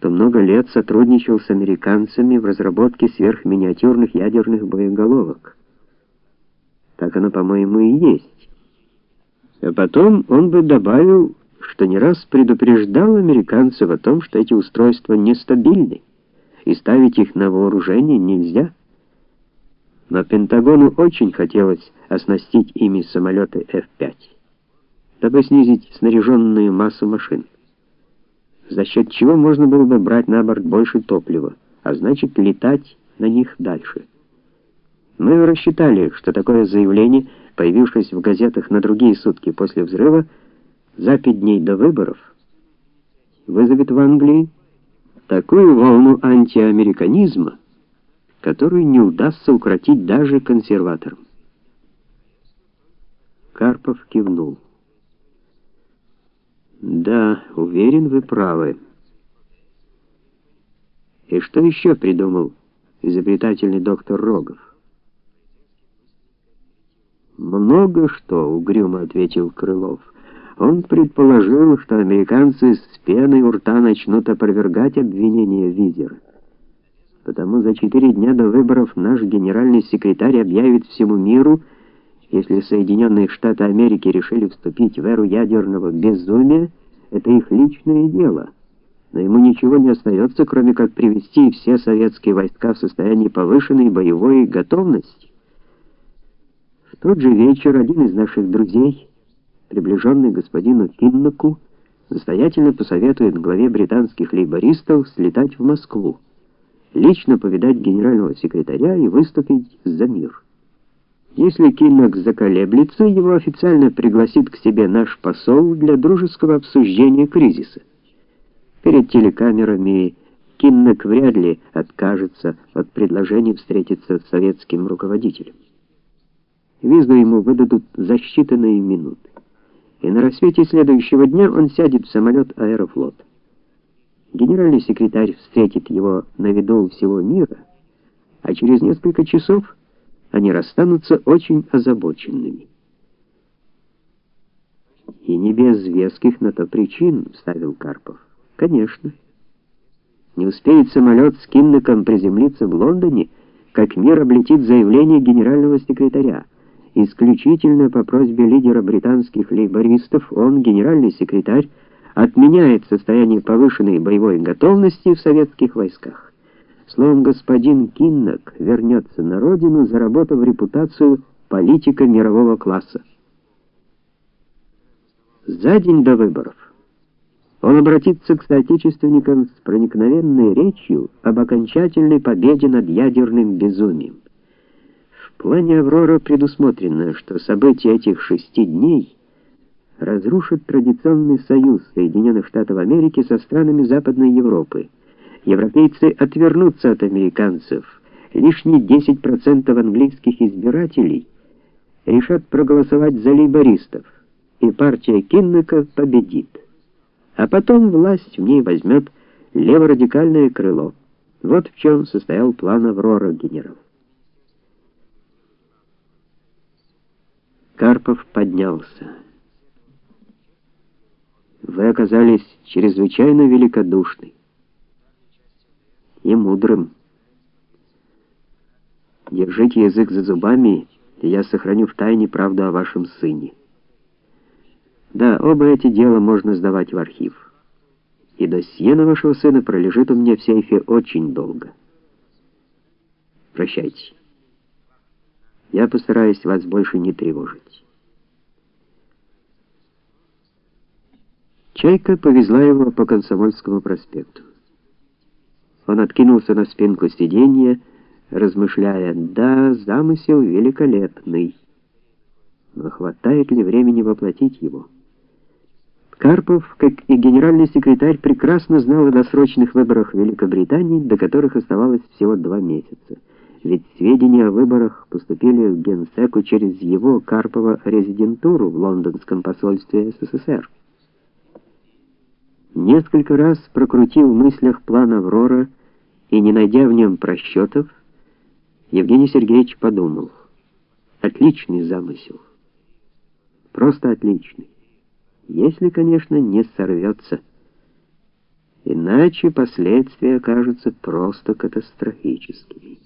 что много лет сотрудничал с американцами в разработке сверхминиатюрных ядерных боеголовок. Так оно, по-моему, и есть. А потом он бы добавил, что не раз предупреждал американцев о том, что эти устройства нестабильны, и ставить их на вооружение нельзя. Но Пентагону очень хотелось оснастить ими самолеты F-5, дабы снизить снаряженную массу машин, за счет чего можно было бы брать на борт больше топлива, а значит летать на них дальше. Мы рассчитали, что такое заявление, появившееся в газетах на другие сутки после взрыва, за пять дней до выборов, вызовет в Англии такую волну антиамериканизма, которую не удастся укротить даже консерваторам. Карпов кивнул. Да, уверен, вы правы. И что еще придумал изобретательный доктор Рогов? Много что, угрюмо ответил Крылов. Он предположил, что американцы с пеной у рта начнут опровергать обвинения Визера. Потому за четыре дня до выборов наш генеральный секретарь объявит всему миру, если Соединенные Штаты Америки решили вступить в эру ядерного безумия, это их личное дело. Но ему ничего не остается, кроме как привести все советские войска в состояние повышенной боевой готовности. В тот же вечер один из наших друзей, приближенный господину Кинноку, настоятельно посоветует главе британских лейбористов слетать в Москву лично повидать генерального секретаря и выступить за мир. Если Киннок заколеблется, его официально пригласит к себе наш посол для дружеского обсуждения кризиса. Перед телекамерами Киннок вряд ли откажется от предложения встретиться с советским руководителем. Визу ему выдадут за считанные минуты. И на рассвете следующего дня он сядет в самолет Аэрофлота. Генеральный секретарь встретит его на виду всего мира, а через несколько часов они расстанутся очень озабоченными. И не без веских на то причин, вставил Карпов. Конечно. Не успеет самолет с Киннеком приземлиться в Лондоне, как мир облетит заявление генерального секретаря. Исключительно по просьбе лидера британских лейбористов он, генеральный секретарь, отменяет состояние повышенной боевой готовности в советских войсках. Словом, господин Киннок вернется на родину, заработав репутацию политика мирового класса. За день до выборов он обратится к соотечественникам с проникновенной речью об окончательной победе над ядерным безумием. В плане Аврора предусмотрено, что события этих шести дней разрушит традиционный союз Соединенных Штатов Америки со странами Западной Европы. Европейцы отвернутся от американцев. Лишние 10% английских избирателей решат проголосовать за лейбористов, и партия Киннека победит. А потом власть в ней возьмет леворадикальное крыло. Вот в чем состоял план Аврора генерал. Карпов поднялся. Вы оказались чрезвычайно великодушны и мудрым. Держите язык за зубами, и я сохраню в тайне правду о вашем сыне. Да, оба эти дела можно сдавать в архив. И досье на вашего сына пролежит у меня в сейфе очень долго. Прощайте. Я постараюсь вас больше не тревожить. Чайка повезла его по Комсомольскому проспекту. Он откинулся на спинку сиденья, размышляя: "Да, замысел великолепный. Но хватает ли времени воплотить его?" Карпов, как и генеральный секретарь, прекрасно знал о досрочных выборах Великобритании, до которых оставалось всего два месяца. Ведь сведения о выборах поступили в Генсеку через его Карпова резидентуру в лондонском посольстве СССР. Несколько раз прокрутил в мыслях план Аврора и не найдя в нем просчетов, Евгений Сергеевич подумал: отличный замысел. Просто отличный. Если, конечно, не сорвется. Иначе последствия окажутся просто катастрофическими.